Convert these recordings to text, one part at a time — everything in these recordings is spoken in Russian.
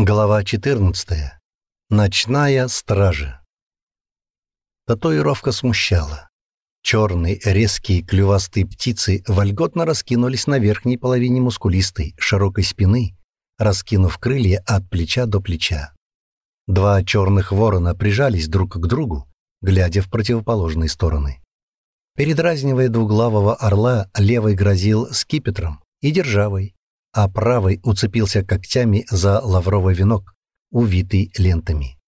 Глава 14. Ночная стража. Татуировка смущала. Черные, резкие, клювастые птицы вольготно раскинулись на верхней половине мускулистой, широкой спины, раскинув крылья от плеча до плеча. Два черных ворона прижались друг к другу, глядя в противоположные стороны. Передразнивая двуглавого орла, левый грозил скипетром и державой, а правый уцепился когтями за лавровый венок, увитый лентами.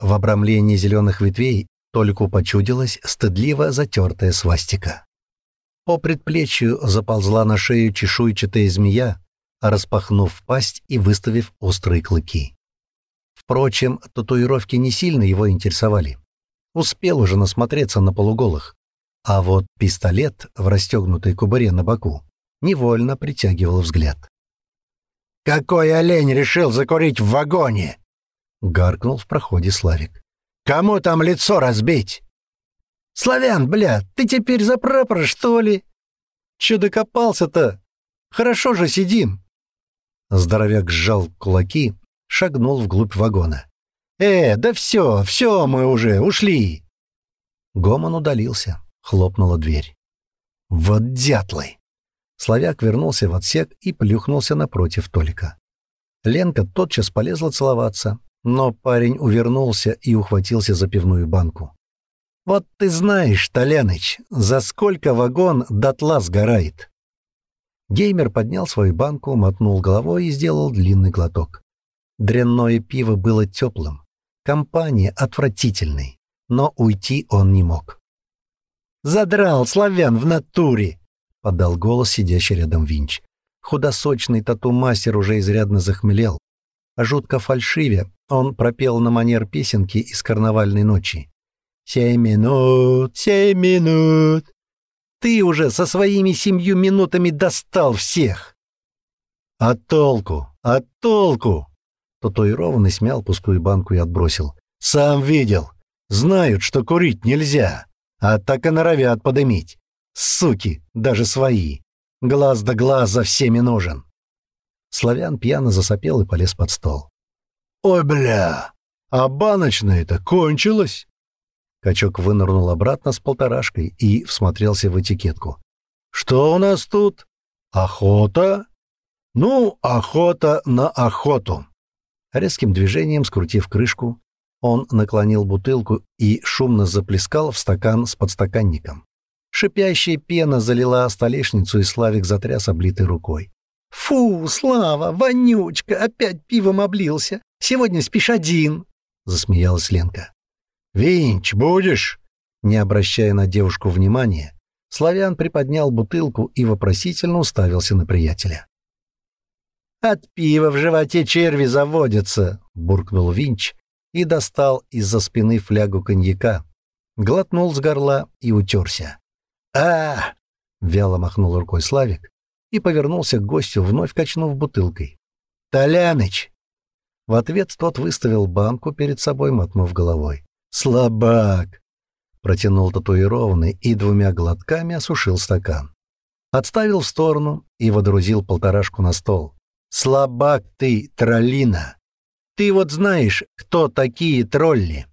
В обрамлении зеленых ветвей Толику почудилась стыдливо затертая свастика. По предплечью заползла на шею чешуйчатая змея, распахнув пасть и выставив острые клыки. Впрочем, татуировки не сильно его интересовали. Успел уже насмотреться на полуголых. А вот пистолет в расстегнутой кубыре на боку невольно притягивал взгляд. «Какой олень решил закурить в вагоне?» — гаркнул в проходе Славик. «Кому там лицо разбить?» «Славян, бля, ты теперь за прапор, что ли?» «Че докопался-то? Хорошо же сидим!» Здоровяк сжал кулаки, шагнул вглубь вагона. «Э, да всё, всё, мы уже, ушли!» Гомон удалился, хлопнула дверь. «Вот дятлы!» Славяк вернулся в отсек и плюхнулся напротив Толика. Ленка тотчас полезла целоваться, но парень увернулся и ухватился за пивную банку. «Вот ты знаешь, Толяныч, за сколько вагон дотла сгорает!» Геймер поднял свою банку, мотнул головой и сделал длинный глоток. Дрянное пиво было теплым, компания отвратительной, но уйти он не мог. «Задрал славян в натуре!» — подал голос сидящий рядом Винч. Худосочный тату-мастер уже изрядно захмелел. А жутко фальшиве он пропел на манер песенки из карнавальной ночи. «Семь минут, семь минут!» «Ты уже со своими семью минутами достал всех!» «А толку? А толку?» Татуированный смял пустую банку и отбросил. «Сам видел. Знают, что курить нельзя. А так и норовят подымить. Суки, даже свои. Глаз да глаз за всеми нужен. Славян пьяно засопел и полез под стол. «Ой, бля! А баночная-то кончилась!» Качок вынырнул обратно с полторашкой и всмотрелся в этикетку. «Что у нас тут? Охота?» «Ну, охота на охоту!» Резким движением, скрутив крышку, он наклонил бутылку и шумно заплескал в стакан с подстаканником. Шипящая пена залила столешницу, и Славик затряс облитой рукой. «Фу, Слава, вонючка, опять пивом облился. Сегодня спишь один», — засмеялась Ленка. «Винч, будешь?» Не обращая на девушку внимания, Славян приподнял бутылку и вопросительно уставился на приятеля. «От пива в животе черви заводятся!» — буркнул Винч и достал из-за спины флягу коньяка, глотнул с горла и утерся а вяло махнул рукой Славик и повернулся к гостю, вновь качнув бутылкой. «Толяныч!» В ответ тот выставил банку перед собой, мотнув головой. «Слабак!» Протянул татуированный и двумя глотками осушил стакан. Отставил в сторону и водрузил полторашку на стол. «Слабак ты, троллина! Ты вот знаешь, кто такие тролли?»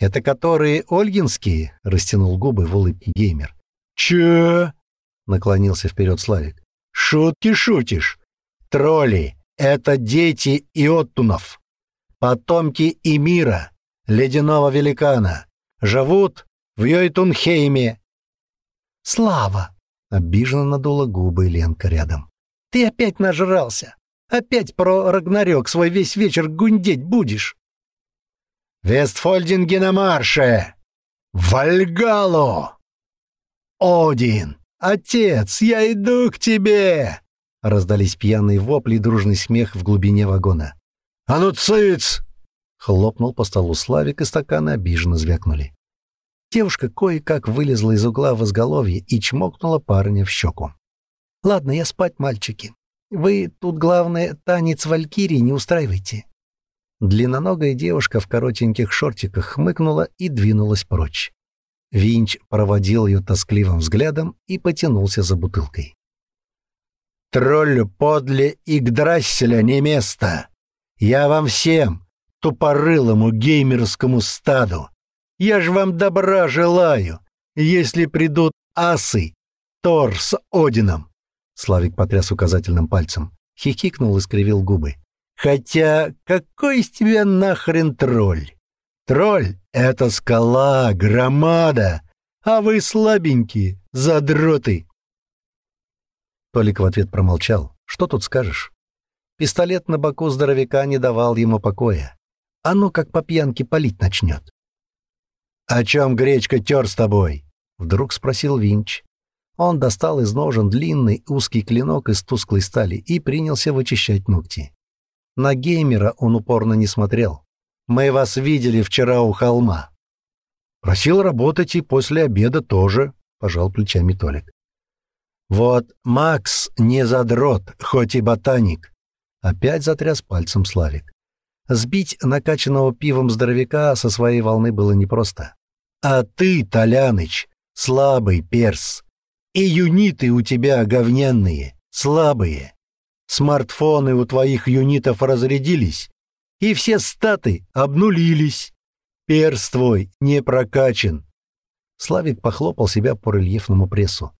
«Это которые ольгинские?» — растянул губы в улыбке геймер. «Чё?» — наклонился вперед Славик. «Шутки шутишь? Тролли — это дети Иоттунов, потомки Эмира, ледяного великана. Живут в Йойтунхейме». «Слава!» — обиженно надула губы Ленка рядом. «Ты опять нажрался! Опять про Рагнарёк свой весь вечер гундеть будешь!» Вестфольдинги на марше! Вальгалу!» «Один! Отец, я иду к тебе!» — раздались пьяные вопли и дружный смех в глубине вагона. «А ну, цыц!» — хлопнул по столу Славик, и стаканы обиженно звякнули. Девушка кое-как вылезла из угла в изголовье и чмокнула парня в щеку. «Ладно, я спать, мальчики. Вы тут, главное, танец валькирии не устраивайте. Длинноногая девушка в коротеньких шортиках хмыкнула и двинулась прочь. Винч проводил ее тоскливым взглядом и потянулся за бутылкой. «Троллю подле Игдрасселя не место! Я вам всем, тупорылому геймерскому стаду! Я ж вам добра желаю, если придут асы, Тор с Одином!» Славик потряс указательным пальцем, хихикнул и скривил губы. Хотя какой из тебя нахрен тролль? Тролль — это скала, громада, а вы слабенькие, задроты. Толик в ответ промолчал. Что тут скажешь? Пистолет на боку здоровяка не давал ему покоя. Оно как по пьянке палить начнет. «О чем гречка тер с тобой?» — вдруг спросил Винч. Он достал из ножен длинный узкий клинок из тусклой стали и принялся вычищать ногти. На геймера он упорно не смотрел. «Мы вас видели вчера у холма». «Просил работать и после обеда тоже», — пожал плечами Толик. «Вот Макс не задрот, хоть и ботаник», — опять затряс пальцем Славик. Сбить накачанного пивом здоровяка со своей волны было непросто. «А ты, Толяныч, слабый перс. И юниты у тебя говненные, слабые. Смартфоны у твоих юнитов разрядились, и все статы обнулились. Перс твой не прокачан. Славик похлопал себя по рельефному прессу.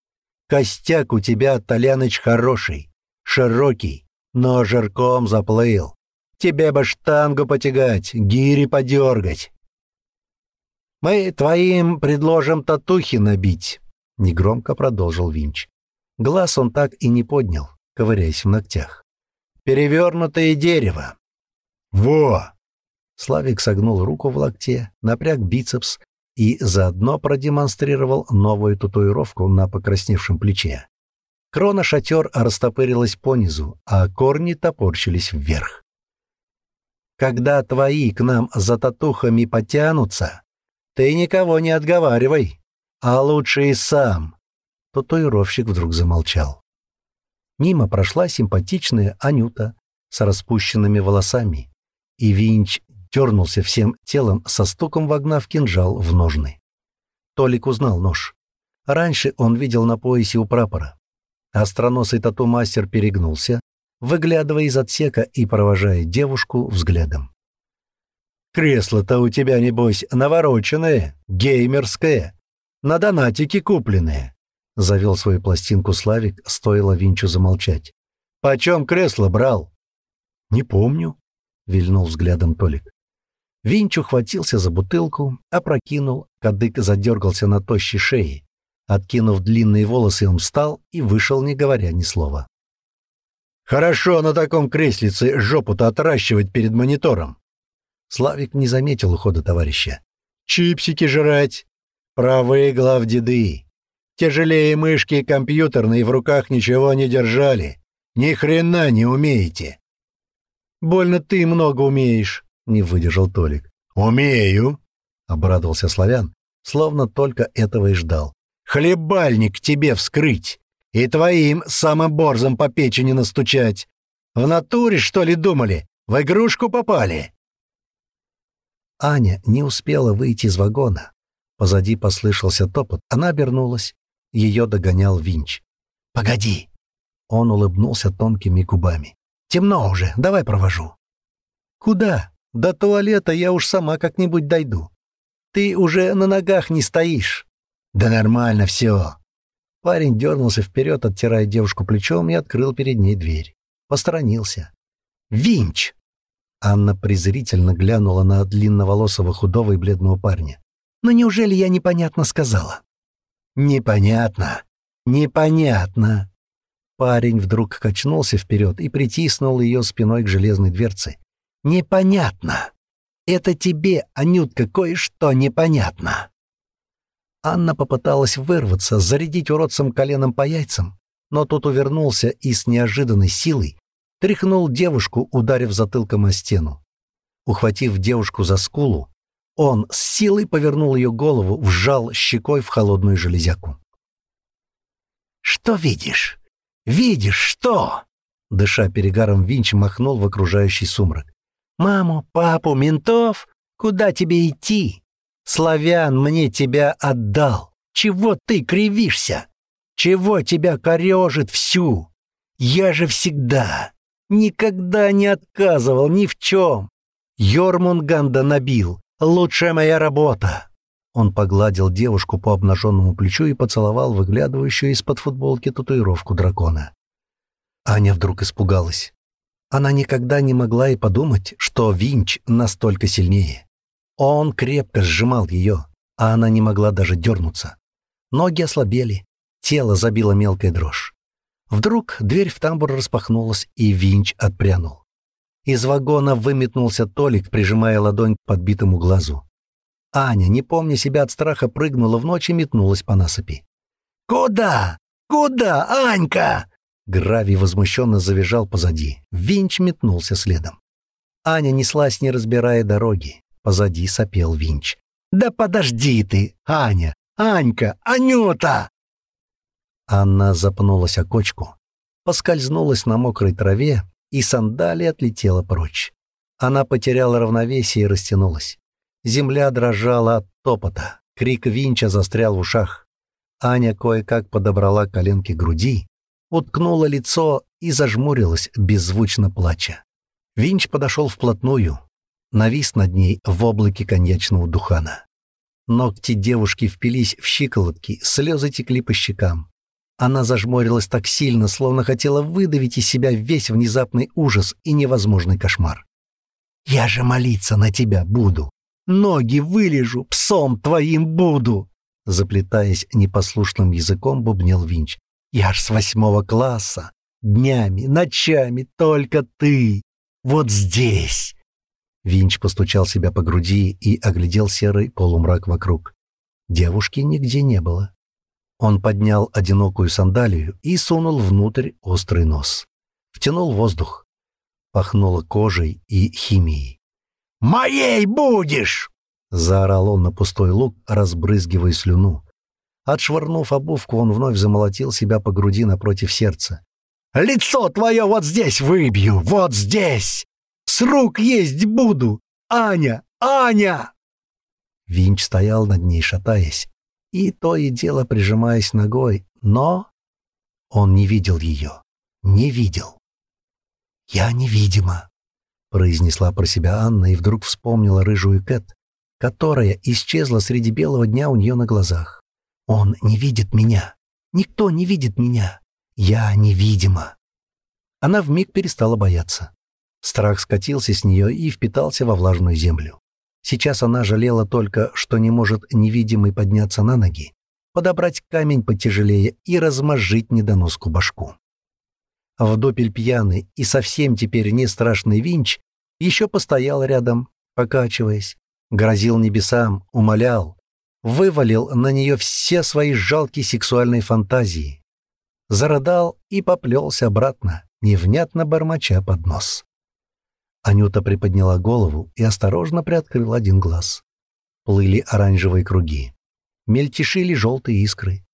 Костяк у тебя, Толяныч, хороший, широкий, но жирком заплыл. Тебе бы штангу потягать, гири подергать. «Мы твоим предложим татухи набить», — негромко продолжил Винч. Глаз он так и не поднял ковыряясь в ногтях. «Перевернутое дерево!» «Во!» Славик согнул руку в локте, напряг бицепс и заодно продемонстрировал новую татуировку на покрасневшем плече. Крона шатер растопырилась понизу, а корни топорщились вверх. «Когда твои к нам за татухами потянутся, ты никого не отговаривай, а лучше и сам!» Татуировщик вдруг замолчал. Мимо прошла симпатичная Анюта с распущенными волосами, и Винч дернулся всем телом, со стуком вогнав кинжал в ножны. Толик узнал нож. Раньше он видел на поясе у прапора. Остроносый тату-мастер перегнулся, выглядывая из отсека и провожая девушку взглядом. «Кресло-то у тебя, небось, навороченное, геймерское, на донатике купленное. Завел свою пластинку Славик, стоило Винчу замолчать. «Почем кресло брал?» «Не помню», — вильнул взглядом Толик. Винчу хватился за бутылку, опрокинул, кадык задергался на тощей шее. Откинув длинные волосы, он встал и вышел, не говоря ни слова. «Хорошо на таком креслице жопу-то отращивать перед монитором!» Славик не заметил ухода товарища. «Чипсики жрать! Правы главдеды!» Тяжелее мышки и компьютерные в руках ничего не держали. Ни хрена не умеете. Больно ты много умеешь, не выдержал Толик. Умею, обрадовался славян, словно только этого и ждал. Хлебальник тебе вскрыть и твоим самым борзом по печени настучать. В натуре, что ли, думали? В игрушку попали. Аня не успела выйти из вагона. Позади послышался топот. Она обернулась. Ее догонял Винч. «Погоди!» Он улыбнулся тонкими губами. «Темно уже, давай провожу». «Куда? До туалета я уж сама как-нибудь дойду. Ты уже на ногах не стоишь». «Да нормально все». Парень дернулся вперед, оттирая девушку плечом, и открыл перед ней дверь. Посторонился. «Винч!» Анна презрительно глянула на длинноволосого худого и бледного парня. Но неужели я непонятно сказала?» Непонятно. Непонятно. Парень вдруг качнулся вперед и притиснул ее спиной к железной дверце. Непонятно. Это тебе, Анютка, кое-что непонятно. Анна попыталась вырваться, зарядить уродцам коленом по яйцам, но тот увернулся и с неожиданной силой тряхнул девушку, ударив затылком о стену. Ухватив девушку за скулу, он с силой повернул ее голову, вжал щекой в холодную железяку. «Что видишь? Видишь что?» Дыша перегаром, Винч махнул в окружающий сумрак. «Маму, папу, ментов? Куда тебе идти? Славян мне тебя отдал. Чего ты кривишься? Чего тебя корежит всю? Я же всегда, никогда не отказывал ни в чем. Йормунганда набил, Лучшая моя работа!» Он погладил девушку по обнаженному плечу и поцеловал выглядывающую из-под футболки татуировку дракона. Аня вдруг испугалась. Она никогда не могла и подумать, что Винч настолько сильнее. Он крепко сжимал ее, а она не могла даже дернуться. Ноги ослабели, тело забило мелкой дрожь. Вдруг дверь в тамбур распахнулась, и Винч отпрянул. Из вагона выметнулся Толик, прижимая ладонь к подбитому глазу. Аня, не помня себя от страха, прыгнула в ночь и метнулась по насыпи. «Куда? Куда, Анька?» Гравий возмущенно завизжал позади. Винч метнулся следом. Аня неслась, не разбирая дороги. Позади сопел Винч. «Да подожди ты, Аня! Анька! Анюта!» Анна запнулась о кочку, поскользнулась на мокрой траве и сандалия отлетела прочь. Она потеряла равновесие и растянулась. Земля дрожала от топота, крик Винча застрял в ушах. Аня кое-как подобрала коленки груди, уткнула лицо и зажмурилась, беззвучно плача. Винч подошел вплотную, навис над ней в облаке коньячного духана. Ногти девушки впились в щиколотки, слезы текли по щекам. Она зажмурилась так сильно, словно хотела выдавить из себя весь внезапный ужас и невозможный кошмар. «Я же молиться на тебя буду! Ноги вылежу, псом твоим буду!» Заплетаясь непослушным языком, бубнил Винч. «Я ж с восьмого класса! Днями, ночами только ты! Вот здесь!» Винч постучал себя по груди и оглядел серый полумрак вокруг. Девушки нигде не было. Он поднял одинокую сандалию и сунул внутрь острый нос. Втянул воздух. Пахнуло кожей и химией. «Моей будешь!» — заорал он на пустой лук, разбрызгивая слюну. Отшвырнув обувку, он вновь замолотил себя по груди напротив сердца. «Лицо твое вот здесь выбью! Вот здесь! С рук есть буду! Аня! Аня!» Винч стоял над ней, шатаясь, и то и дело прижимаясь ногой, но он не видел ее. Не видел. «Я невидима», — произнесла про себя Анна и вдруг вспомнила рыжую Кэт, которая исчезла среди белого дня у нее на глазах. «Он не видит меня. Никто не видит меня. Я невидима». Она вмиг перестала бояться. Страх скатился с нее и впитался во влажную землю. Сейчас она жалела только, что не может невидимый подняться на ноги, подобрать камень потяжелее и размозжить недоноску башку. Вдопель пьяный и совсем теперь не страшный Винч еще постоял рядом, покачиваясь, грозил небесам, умолял, вывалил на нее все свои жалкие сексуальные фантазии, зарыдал и поплелся обратно, невнятно бормоча под нос. Анюта приподняла голову и осторожно приоткрыла один глаз. Плыли оранжевые круги. Мельтешили желтые искры.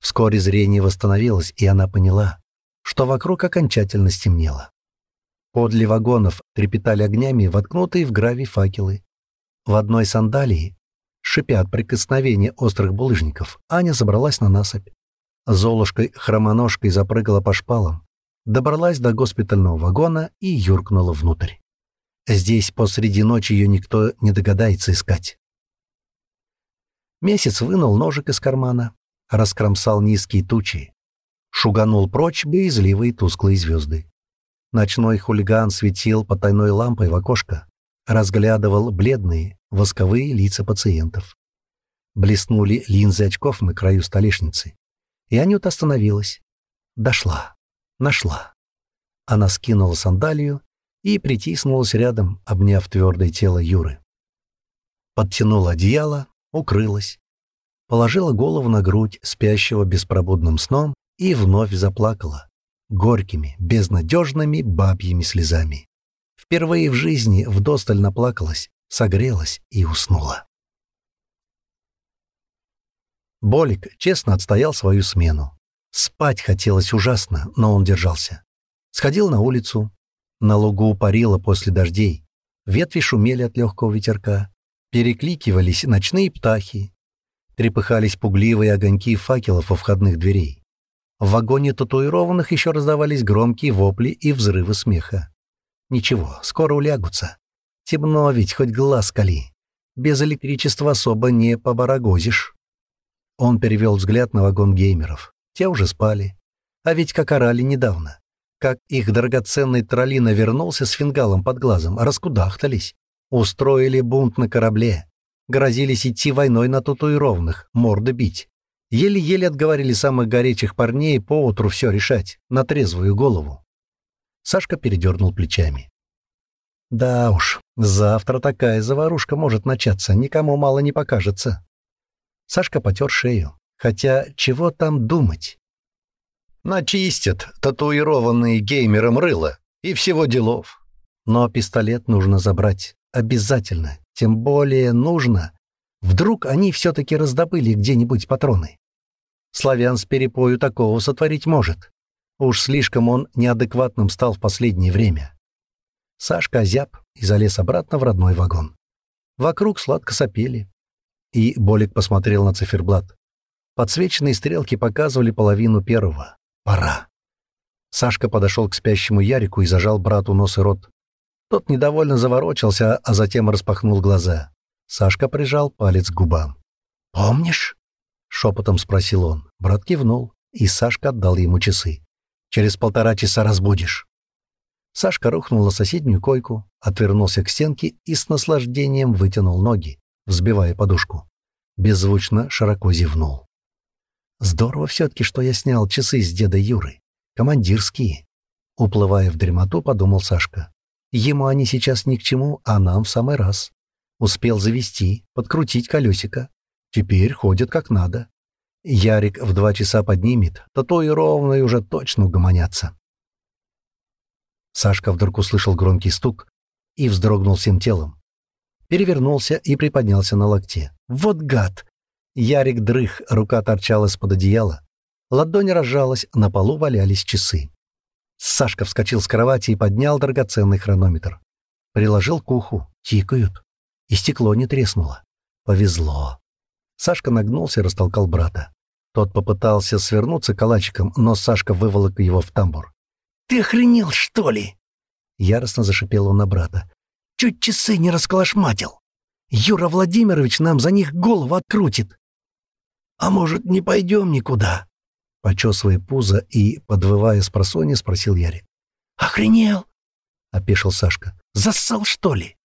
Вскоре зрение восстановилось, и она поняла, что вокруг окончательно стемнело. Подле вагонов трепетали огнями воткнутые в гравий факелы. В одной сандалии, шипя от прикосновения острых булыжников, Аня забралась на насыпь. Золушкой-хромоножкой запрыгала по шпалам, добралась до госпитального вагона и юркнула внутрь. Здесь посреди ночи ее никто не догадается искать. Месяц вынул ножик из кармана, раскромсал низкие тучи, шуганул прочь боязливые тусклые звезды. Ночной хулиган светил потайной лампой в окошко, разглядывал бледные, восковые лица пациентов. Блеснули линзы очков на краю столешницы. И Анют остановилась. Дошла. Нашла. Она скинула сандалию и притиснулась рядом, обняв твердое тело Юры. Подтянула одеяло, укрылась, положила голову на грудь спящего беспробудным сном и вновь заплакала горькими, безнадежными бабьими слезами. Впервые в жизни вдосталь наплакалась, согрелась и уснула. Болик честно отстоял свою смену. Спать хотелось ужасно, но он держался. Сходил на улицу, на лугу парило после дождей. Ветви шумели от легкого ветерка. Перекликивались ночные птахи. Трепыхались пугливые огоньки факелов у входных дверей. В вагоне татуированных еще раздавались громкие вопли и взрывы смеха. Ничего, скоро улягутся. Темно ведь, хоть глаз кали. Без электричества особо не побарагозишь. Он перевел взгляд на вагон геймеров. Те уже спали. А ведь как орали недавно как их драгоценный троллина вернулся с фингалом под глазом, раскудахтались, устроили бунт на корабле, грозились идти войной на татуированных, морды бить. Еле-еле отговорили самых горячих парней поутру все решать, на трезвую голову. Сашка передернул плечами. «Да уж, завтра такая заварушка может начаться, никому мало не покажется». Сашка потер шею. Хотя чего там думать? Начистят татуированные геймером рыло и всего делов. Но пистолет нужно забрать. Обязательно. Тем более нужно. Вдруг они все-таки раздобыли где-нибудь патроны. Славян с перепою такого сотворить может. Уж слишком он неадекватным стал в последнее время. Сашка озяб и залез обратно в родной вагон. Вокруг сладко сопели. И Болик посмотрел на циферблат. Подсвеченные стрелки показывали половину первого. Пора. Сашка подошел к спящему Ярику и зажал брату нос и рот. Тот недовольно заворочился, а затем распахнул глаза. Сашка прижал палец к губам. «Помнишь?» — шепотом спросил он. Брат кивнул, и Сашка отдал ему часы. «Через полтора часа разбудишь». Сашка рухнул на соседнюю койку, отвернулся к стенке и с наслаждением вытянул ноги, взбивая подушку. Беззвучно широко зевнул. Здорово все-таки, что я снял часы с деда Юры. Командирские. Уплывая в дремоту, подумал Сашка. Ему они сейчас ни к чему, а нам в самый раз. Успел завести, подкрутить колесико. Теперь ходят как надо. Ярик в два часа поднимет, татуированные уже точно угомонятся. Сашка вдруг услышал громкий стук и вздрогнул всем телом. Перевернулся и приподнялся на локте. «Вот гад! Ярик дрых, рука торчала из-под одеяла. Ладонь рожалась, на полу валялись часы. Сашка вскочил с кровати и поднял драгоценный хронометр. Приложил к уху. Тикают. И стекло не треснуло. Повезло. Сашка нагнулся и растолкал брата. Тот попытался свернуться калачиком, но Сашка выволок его в тамбур. «Ты охренел, что ли?» Яростно зашипел он на брата. «Чуть часы не расколошматил! Юра Владимирович нам за них голову открутит!» «А может, не пойдем никуда?» Почесывая пузо и подвывая с просони, спросил Ярик. «Охренел!» — опешил Сашка. «Зассал, что ли?»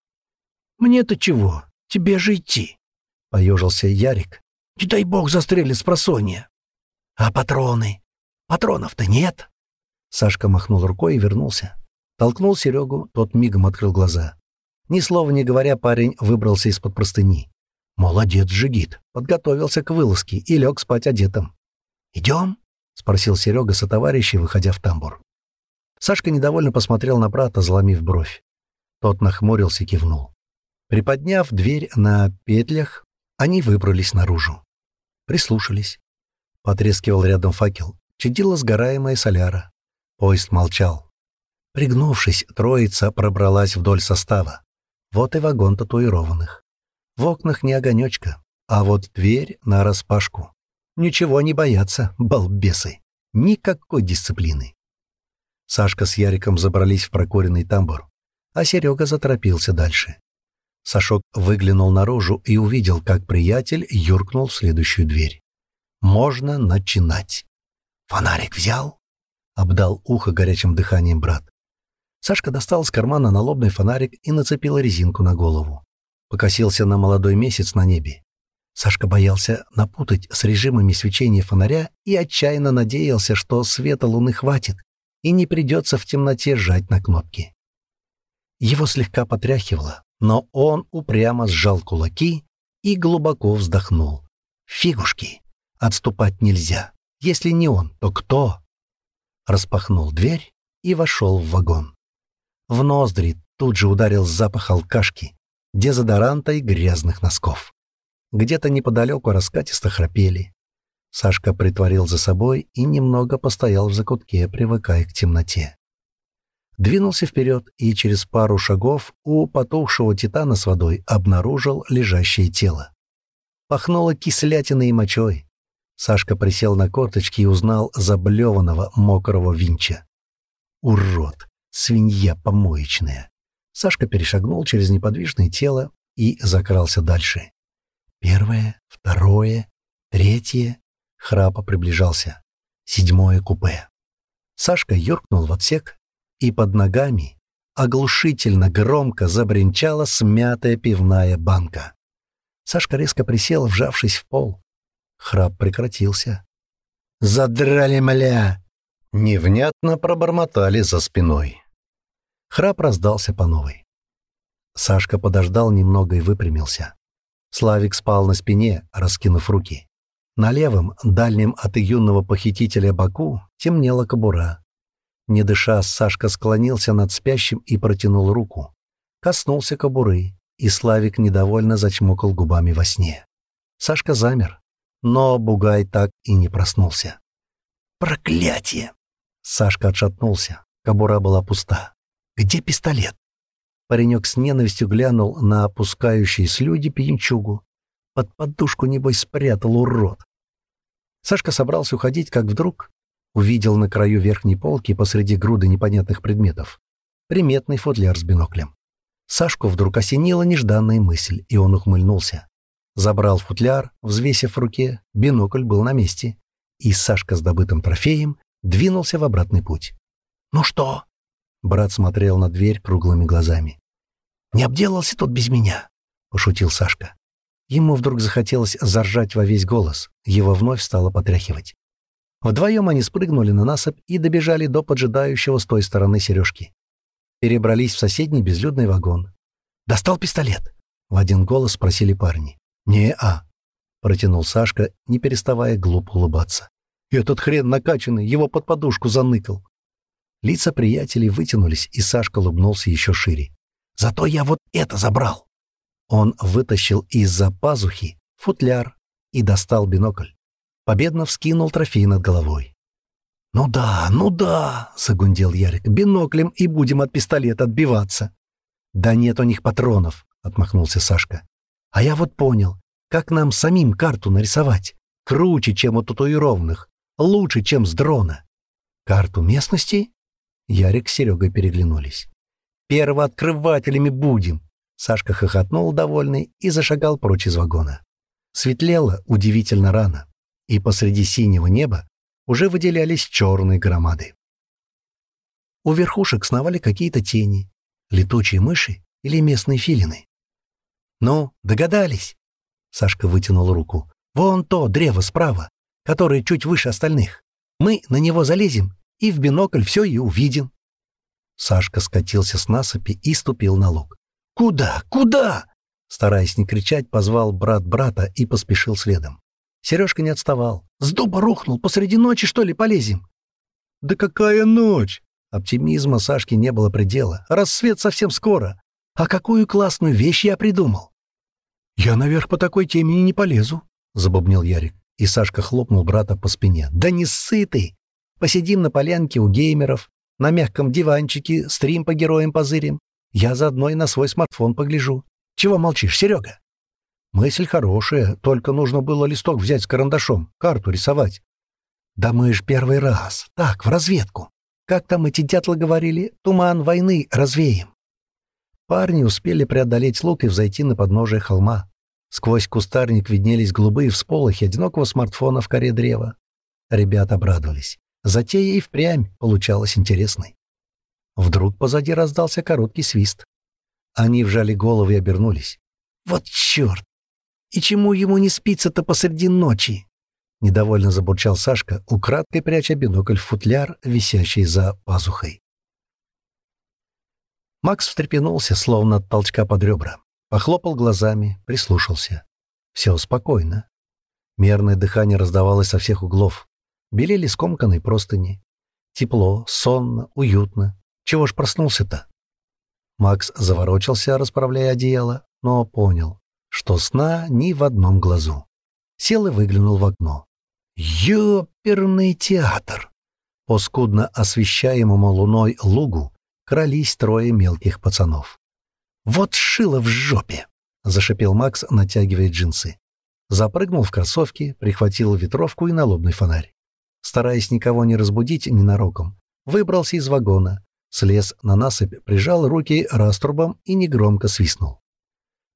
«Мне-то чего? Тебе же идти!» — поежился Ярик. «Не дай бог застрелит с просонья!» «А патроны? Патронов-то нет!» Сашка махнул рукой и вернулся. Толкнул Серегу, тот мигом открыл глаза. Ни слова не говоря, парень выбрался из-под простыни. Молодец, Жигит. Подготовился к вылазке и лег спать одетым. «Идем?» — спросил Серега со товарищей, выходя в тамбур. Сашка недовольно посмотрел на брата, заломив бровь. Тот нахмурился и кивнул. Приподняв дверь на петлях, они выбрались наружу. Прислушались. Потрескивал рядом факел. Чадила сгораемая соляра. Поезд молчал. Пригнувшись, троица пробралась вдоль состава. Вот и вагон татуированных. В окнах не огонечка, а вот дверь нараспашку. Ничего не боятся, балбесы. Никакой дисциплины. Сашка с Яриком забрались в прокуренный тамбур, а Серега заторопился дальше. Сашок выглянул наружу и увидел, как приятель юркнул в следующую дверь. «Можно начинать!» «Фонарик взял?» — обдал ухо горячим дыханием брат. Сашка достал из кармана налобный фонарик и нацепил резинку на голову покосился на молодой месяц на небе. Сашка боялся напутать с режимами свечения фонаря и отчаянно надеялся, что света луны хватит и не придется в темноте жать на кнопки. Его слегка потряхивало, но он упрямо сжал кулаки и глубоко вздохнул. «Фигушки! Отступать нельзя! Если не он, то кто?» Распахнул дверь и вошел в вагон. В ноздри тут же ударил запах алкашки, дезодоранта и грязных носков. Где-то неподалеку раскатисто храпели. Сашка притворил за собой и немного постоял в закутке, привыкая к темноте. Двинулся вперед и через пару шагов у потухшего титана с водой обнаружил лежащее тело. Пахнуло кислятиной и мочой. Сашка присел на корточки и узнал заблеванного мокрого винча. «Урод! Свинья помоечная!» Сашка перешагнул через неподвижное тело и закрался дальше. Первое, второе, третье. Храпа приближался. Седьмое купе. Сашка юркнул в отсек, и под ногами оглушительно громко забринчала смятая пивная банка. Сашка резко присел, вжавшись в пол. Храп прекратился. «Задрали, мля!» Невнятно пробормотали за спиной. Храп раздался по новой. Сашка подождал немного и выпрямился. Славик спал на спине, раскинув руки. На левом, дальнем от юного похитителя боку, темнела кобура. Не дыша, Сашка склонился над спящим и протянул руку. Коснулся кобуры, и Славик недовольно зачмокал губами во сне. Сашка замер, но Бугай так и не проснулся. «Проклятие!» Сашка отшатнулся, кобура была пуста. Где пистолет?» Паренек с ненавистью глянул на опускающие люди пьянчугу. Под подушку, небось, спрятал урод. Сашка собрался уходить, как вдруг увидел на краю верхней полки посреди груды непонятных предметов приметный футляр с биноклем. Сашку вдруг осенила нежданная мысль, и он ухмыльнулся. Забрал футляр, взвесив в руке, бинокль был на месте, и Сашка с добытым трофеем двинулся в обратный путь. «Ну что?» Брат смотрел на дверь круглыми глазами. «Не обделался тот без меня», — пошутил Сашка. Ему вдруг захотелось заржать во весь голос, его вновь стало потряхивать. Вдвоем они спрыгнули на насыпь и добежали до поджидающего с той стороны Сережки. Перебрались в соседний безлюдный вагон. «Достал пистолет?» — в один голос спросили парни. «Не-а», — протянул Сашка, не переставая глупо улыбаться. «Этот хрен накачанный, его под подушку заныкал». Лица приятелей вытянулись, и Сашка улыбнулся еще шире. «Зато я вот это забрал!» Он вытащил из-за пазухи футляр и достал бинокль. Победно вскинул трофей над головой. «Ну да, ну да!» — загундел Ярик. «Биноклем и будем от пистолета отбиваться!» «Да нет у них патронов!» — отмахнулся Сашка. «А я вот понял, как нам самим карту нарисовать. Круче, чем у татуированных. Лучше, чем с дрона». «Карту местности?» Ярик с Серегой переглянулись. «Первооткрывателями будем!» Сашка хохотнул довольный и зашагал прочь из вагона. Светлело удивительно рано, и посреди синего неба уже выделялись черные громады. У верхушек сновали какие-то тени, летучие мыши или местные филины. «Ну, догадались?» — Сашка вытянул руку. «Вон то древо справа, которое чуть выше остальных. Мы на него залезем и в бинокль все и увидим». Сашка скатился с насыпи и ступил на луг. «Куда? Куда?» Стараясь не кричать, позвал брат брата и поспешил следом. Сережка не отставал. «С дуба рухнул! Посреди ночи, что ли, полезем?» «Да какая ночь!» Оптимизма Сашки не было предела. «Рассвет совсем скоро. А какую классную вещь я придумал!» «Я наверх по такой теме и не полезу», — забубнил Ярик. И Сашка хлопнул брата по спине. «Да не сытый! Посидим на полянке у геймеров, на мягком диванчике, стрим по героям позырим. Я заодно и на свой смартфон погляжу. Чего молчишь, Серега?» Мысль хорошая, только нужно было листок взять с карандашом, карту рисовать. «Да мы ж первый раз. Так, в разведку. Как там эти дятлы говорили? Туман войны развеем». Парни успели преодолеть лук и взойти на подножие холма. Сквозь кустарник виднелись голубые всполохи одинокого смартфона в коре древа. Ребята обрадовались. Затея и впрямь получалась интересной. Вдруг позади раздался короткий свист. Они вжали головы и обернулись. «Вот черт! И чему ему не спится-то посреди ночи?» Недовольно забурчал Сашка, украдкой пряча бинокль в футляр, висящий за пазухой. Макс встрепенулся, словно от толчка под ребра. Похлопал глазами, прислушался. Все спокойно. Мерное дыхание раздавалось со всех углов белели скомканные простыни. Тепло, сонно, уютно. Чего ж проснулся-то? Макс заворочился, расправляя одеяло, но понял, что сна ни в одном глазу. Сел и выглянул в окно. Ёперный театр! По скудно освещаемому луной лугу крались трое мелких пацанов. «Вот шило в жопе!» — зашипел Макс, натягивая джинсы. Запрыгнул в кроссовки, прихватил ветровку и налобный фонарь. Стараясь никого не разбудить ненароком, выбрался из вагона, слез на насыпь, прижал руки раструбом и негромко свистнул.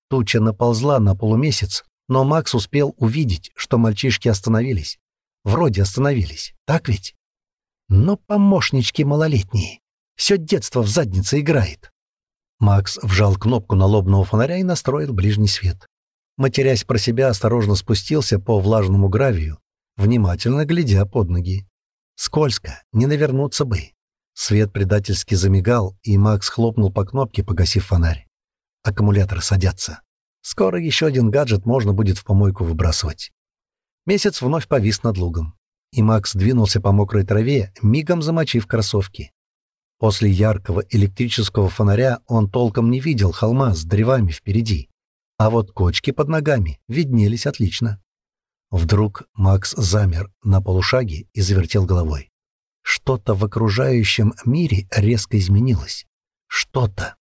Туча наползла на полумесяц, но Макс успел увидеть, что мальчишки остановились. Вроде остановились, так ведь? Но помощнички малолетние. Все детство в заднице играет. Макс вжал кнопку налобного фонаря и настроил ближний свет. Матерясь про себя, осторожно спустился по влажному гравию, внимательно глядя под ноги. Скользко, не навернуться бы. Свет предательски замигал, и Макс хлопнул по кнопке, погасив фонарь. Аккумуляторы садятся. Скоро еще один гаджет можно будет в помойку выбрасывать. Месяц вновь повис над лугом, и Макс двинулся по мокрой траве, мигом замочив кроссовки. После яркого электрического фонаря он толком не видел холма с древами впереди, а вот кочки под ногами виднелись отлично. Вдруг Макс замер на полушаге и завертел головой. Что-то в окружающем мире резко изменилось. Что-то.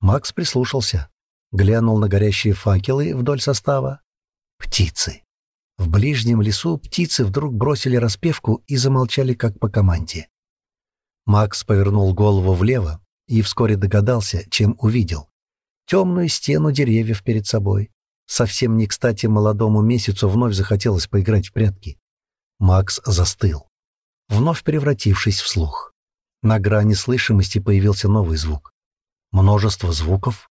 Макс прислушался, глянул на горящие факелы вдоль состава. Птицы. В ближнем лесу птицы вдруг бросили распевку и замолчали как по команде. Макс повернул голову влево и вскоре догадался, чем увидел. Темную стену деревьев перед собой, Совсем не кстати молодому месяцу вновь захотелось поиграть в прятки. Макс застыл, вновь превратившись в слух. На грани слышимости появился новый звук. Множество звуков,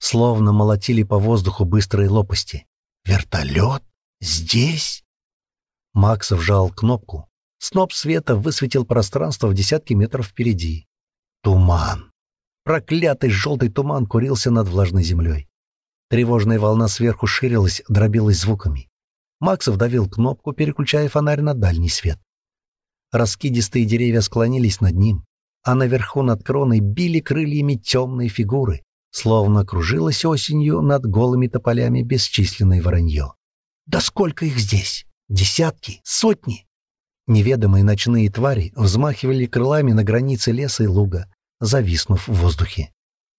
словно молотили по воздуху быстрые лопасти. «Вертолет? Здесь?» Макс вжал кнопку. Сноп света высветил пространство в десятки метров впереди. Туман. Проклятый желтый туман курился над влажной землей. Тревожная волна сверху ширилась, дробилась звуками. Макс вдавил кнопку, переключая фонарь на дальний свет. Раскидистые деревья склонились над ним, а наверху над кроной били крыльями темные фигуры, словно кружилась осенью над голыми тополями бесчисленное воронье. «Да сколько их здесь! Десятки! Сотни!» Неведомые ночные твари взмахивали крылами на границе леса и луга, зависнув в воздухе.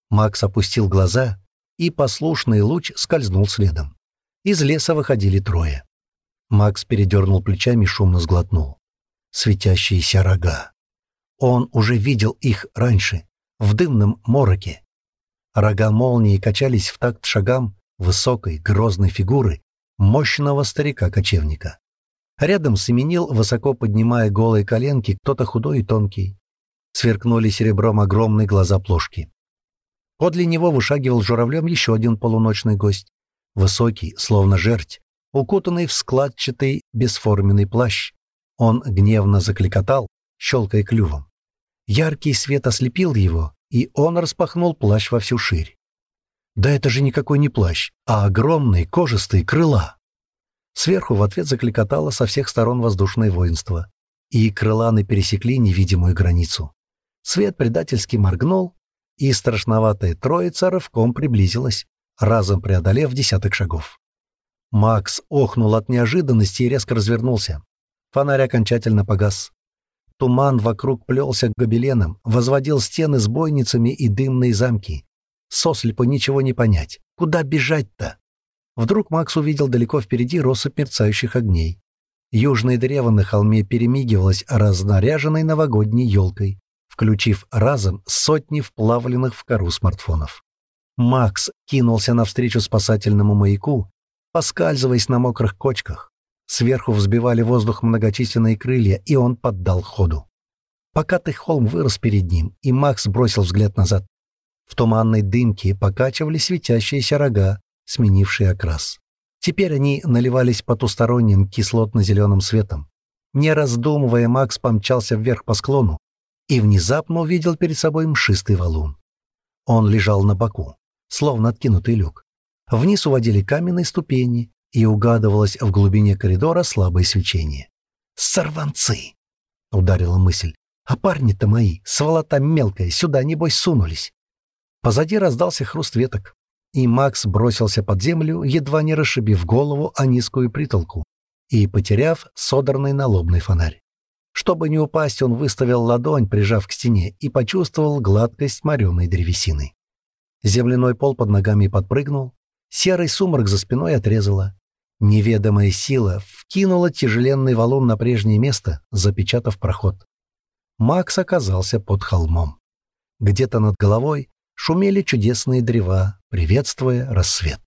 Макс опустил глаза, и послушный луч скользнул следом. Из леса выходили трое. Макс передернул плечами и шумно сглотнул. Светящиеся рога. Он уже видел их раньше, в дымном мороке. Рога молнии качались в такт шагам высокой, грозной фигуры мощного старика-кочевника. Рядом семенил, высоко поднимая голые коленки, кто-то худой и тонкий. Сверкнули серебром огромные глаза плошки. Подле него вышагивал журавлем еще один полуночный гость. Высокий, словно жерть, укутанный в складчатый бесформенный плащ. Он гневно закликотал, щелкая клювом. Яркий свет ослепил его, и он распахнул плащ во всю ширь. Да это же никакой не плащ, а огромные кожистые крыла. Сверху в ответ закликотало со всех сторон воздушное воинство, и крыланы пересекли невидимую границу. Свет предательски моргнул, и страшноватая троица рывком приблизилась, разом преодолев десяток шагов. Макс охнул от неожиданности и резко развернулся. Фонарь окончательно погас. Туман вокруг плелся к гобеленам, возводил стены с бойницами и дымные замки. Сослепо ничего не понять. Куда бежать-то? Вдруг Макс увидел далеко впереди россыпь мерцающих огней. Южное древо на холме перемигивалось разнаряженной новогодней елкой включив разом сотни вплавленных в кору смартфонов. Макс кинулся навстречу спасательному маяку, поскальзываясь на мокрых кочках. Сверху взбивали воздух многочисленные крылья, и он поддал ходу. Покатый холм вырос перед ним, и Макс бросил взгляд назад. В туманной дымке покачивали светящиеся рога, сменившие окрас. Теперь они наливались потусторонним кислотно-зеленым светом. Не раздумывая, Макс помчался вверх по склону, и внезапно увидел перед собой мшистый валун. Он лежал на боку, словно откинутый люк. Вниз уводили каменные ступени, и угадывалось в глубине коридора слабое свечение. «Сорванцы!» — ударила мысль. «А парни-то мои, сволота мелкая, сюда, небось, сунулись!» Позади раздался хруст веток, и Макс бросился под землю, едва не расшибив голову о низкую притолку и потеряв содранный налобный фонарь. Чтобы не упасть, он выставил ладонь, прижав к стене, и почувствовал гладкость мореной древесины. Земляной пол под ногами подпрыгнул, серый сумрак за спиной отрезала. Неведомая сила вкинула тяжеленный валун на прежнее место, запечатав проход. Макс оказался под холмом. Где-то над головой шумели чудесные древа, приветствуя рассвет.